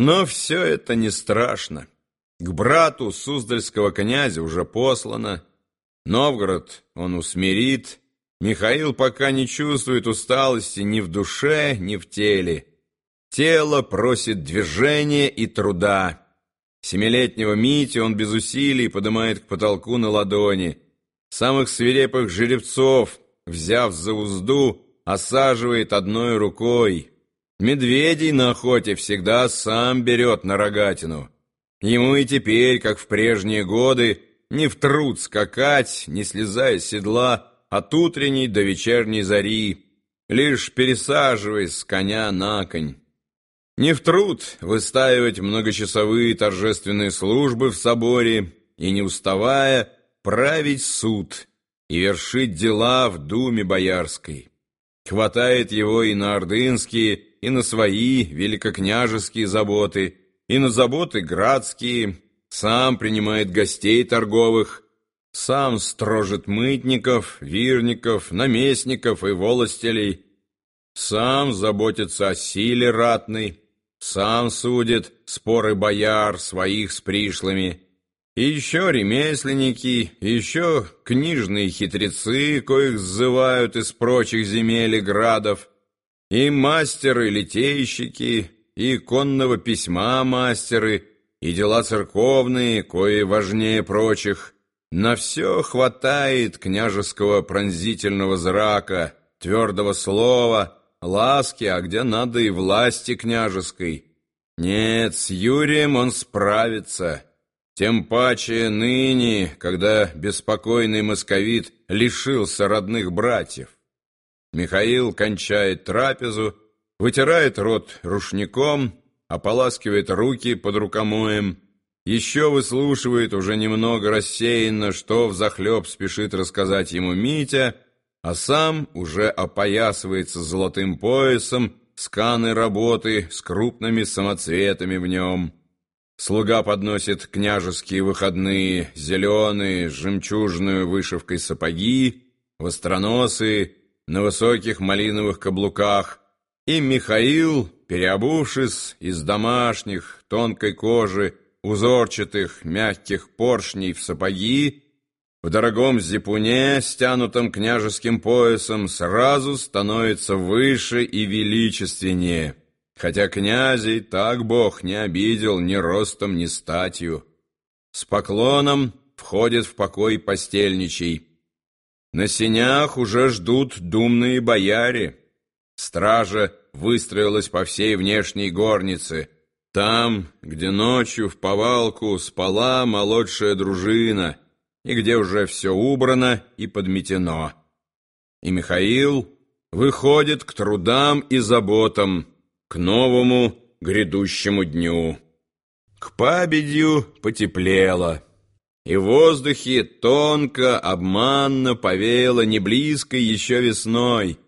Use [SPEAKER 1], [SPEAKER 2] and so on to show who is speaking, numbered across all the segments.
[SPEAKER 1] Но все это не страшно. К брату Суздальского князя уже послано. Новгород он усмирит. Михаил пока не чувствует усталости ни в душе, ни в теле. Тело просит движения и труда. Семилетнего Мити он без усилий поднимает к потолку на ладони. Самых свирепых жеребцов, взяв за узду, осаживает одной рукой. Медведей на охоте всегда сам берет на рогатину. Ему и теперь, как в прежние годы, не в труд скакать, не слезая с седла от утренней до вечерней зари, лишь пересаживаясь с коня на конь. Не в труд выстаивать многочасовые торжественные службы в соборе и, не уставая, править суд и вершить дела в думе боярской. Хватает его и на ордынские, и на свои великокняжеские заботы, и на заботы градские, сам принимает гостей торговых, сам строжит мытников, вирников, наместников и волостелей, сам заботится о силе ратной, сам судит споры бояр своих с пришлыми, и еще ремесленники, и еще книжные хитрецы, коих сзывают из прочих земель и градов, и мастеры-литейщики, и конного письма мастеры, и дела церковные, кои важнее прочих. На все хватает княжеского пронзительного зрака, твердого слова, ласки, а где надо и власти княжеской. Нет, с Юрием он справится. Тем паче ныне, когда беспокойный московит лишился родных братьев. Михаил кончает трапезу, вытирает рот рушником, ополаскивает руки под рукомоем, еще выслушивает уже немного рассеянно, что взахлеб спешит рассказать ему Митя, а сам уже опоясывается золотым поясом сканы работы с крупными самоцветами в нем. Слуга подносит княжеские выходные, зеленые, с жемчужной вышивкой сапоги, востроносые, на высоких малиновых каблуках, и Михаил, переобувшись из домашних, тонкой кожи, узорчатых, мягких поршней в сапоги, в дорогом зипуне, стянутом княжеским поясом, сразу становится выше и величественнее, хотя князей так Бог не обидел ни ростом, ни статью. С поклоном входит в покой постельничий, на сенях уже ждут думные бояре. Стража выстроилась по всей внешней горнице. Там, где ночью в повалку спала молодшая дружина, и где уже все убрано и подметено. И Михаил выходит к трудам и заботам, к новому грядущему дню. К победью потеплело и в воздухе тонко, обманно повеяло не близкой еще весной.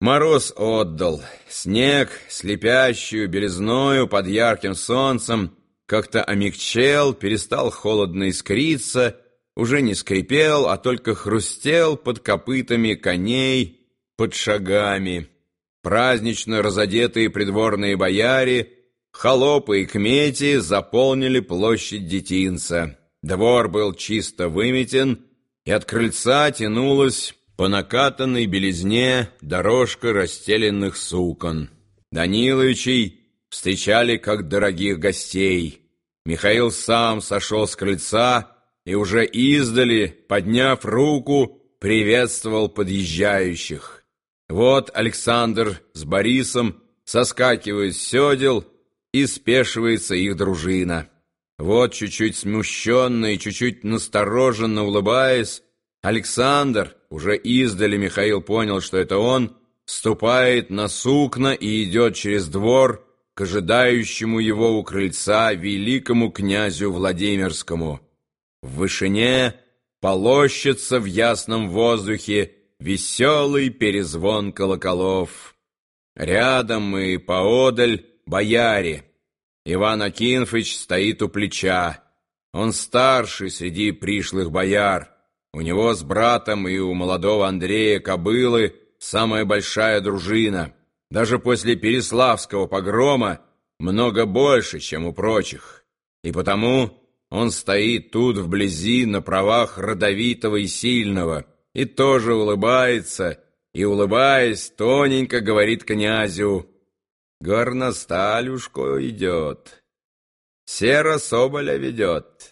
[SPEAKER 1] Мороз отдал, снег, слепящую белизною под ярким солнцем, как-то омягчел, перестал холодно искриться, уже не скрипел, а только хрустел под копытами коней, под шагами. Празднично разодетые придворные бояре, холопы и кмети заполнили площадь детинца. Двор был чисто выметен, и от крыльца тянулась по накатанной белизне дорожка расстеленных сукон. Даниловичей встречали как дорогих гостей. Михаил сам сошел с крыльца и уже издали, подняв руку, приветствовал подъезжающих. Вот Александр с Борисом соскакивают с седел, и спешивается их дружина. Вот чуть-чуть смущенно и чуть-чуть настороженно улыбаясь, Александр, уже издали Михаил понял, что это он, ступает на сукна и идет через двор к ожидающему его у крыльца великому князю Владимирскому. В вышине полощется в ясном воздухе веселый перезвон колоколов. Рядом и поодаль бояре — Иван Акинфыч стоит у плеча. Он старший среди пришлых бояр. У него с братом и у молодого Андрея Кобылы самая большая дружина. Даже после Переславского погрома много больше, чем у прочих, и потому он стоит тут вблизи на правах родовитого и сильного, и тоже улыбается, и, улыбаясь, тоненько говорит князю, «Горносталюшко идет, сера соболя ведет».